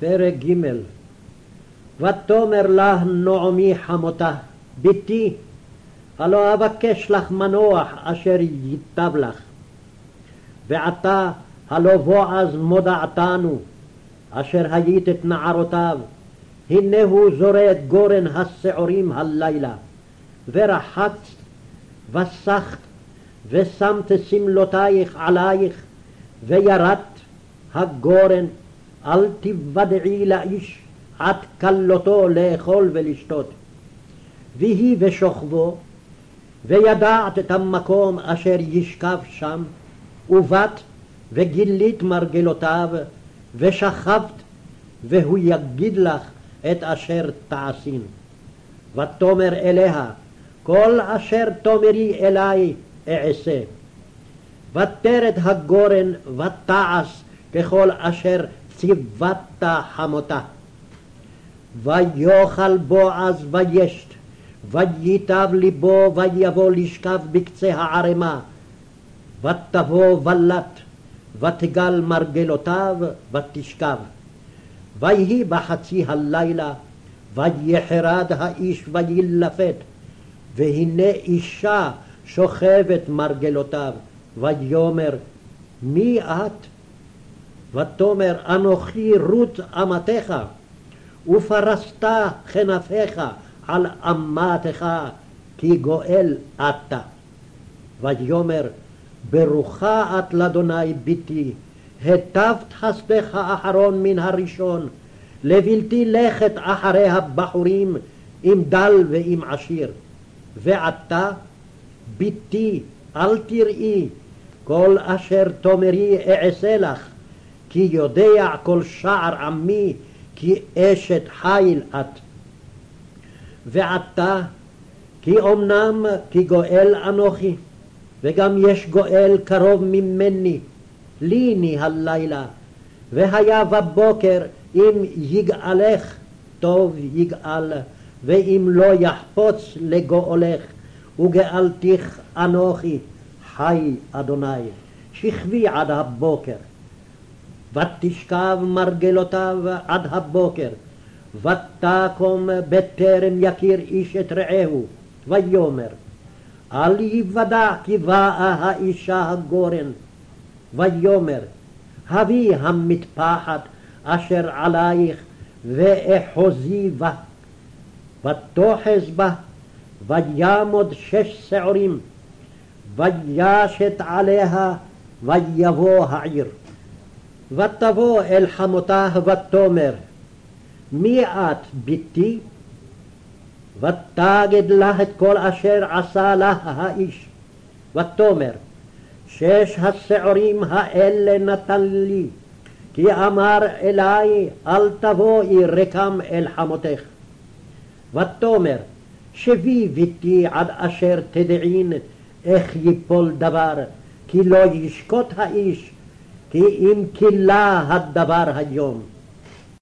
פרק ג' ותאמר לה נעמי חמותה, בתי, הלא אבקש לך מנוח אשר ייטב לך. ועתה הלא בועז מודעתנו, אשר היית את נערותיו, הנה הוא זורע את גורן השעורים הלילה. ורחצת, וסחת, ושמת שמלותייך עלייך, וירדת הגורן, אל תוודעי לאיש עד כלותו לאכול ולשתות. ויהי בשוכבו, וידעת את המקום אשר ישכב שם, ובאת וגילית מרגלותיו, ושכבת, והוא יגיד לך את אשר תעשין. ותאמר אליה, כל אשר תאמרי אלי אעשה. ותרד הגורן ותעש ככל אשר ציוות חמותה. ויאכל בועז וישת, וייטב ליבו ויבוא לשכב בקצה הערמה, ותבוא ולט, ותגל מרגלותיו, ותשכב. ויהי בחצי הלילה, ויחרד האיש וילפת, והנה אישה שוכבת מרגלותיו, ויאמר מי את? ותאמר אנוכי רות אמתך, ופרסת כנפיך על אמתך, כי גואל אתה. ויאמר ברוכה את לאדוני ביתי, היטבת חסדך האחרון מן הראשון, לבלתי לכת אחרי הבחורים, אם דל ואם עשיר. ועתה, ביתי, אל תראי, כל אשר תאמרי אעשה לך, כי יודע כל שער עמי, כי אשת חיל את. ועתה, כי אמנם כי גואל אנוכי, וגם יש גואל קרוב ממני, ליני הלילה, והיה בבוקר אם יגאלך, טוב יגאל, ואם לא יחפוץ לגואלך, וגאלתיך אנוכי, חי אדוני, שכבי עד הבוקר. ותשכב מרגלותיו עד הבוקר, ותקום בטרם יכיר איש את רעהו, ויאמר אל יוודע כי באה האישה הגורן, ויאמר הביא המטפחת אשר עלייך ואחוזי בה, ותאחז בה, וימוד שש שעורים, וישת עליה, ויבוא העיר. ותבוא אל חמותה ותאמר, מי את בתי? ותגד לה את כל אשר עשה לה האיש. ותאמר, שש השעורים האלה נתן לי, כי אמר אלי אל תבואי רקם אל חמותך. ותאמר, שבי ביתי עד אשר תדעין איך יפול דבר, כי לא ישקוט האיש, כי אם כלה הדבר היום.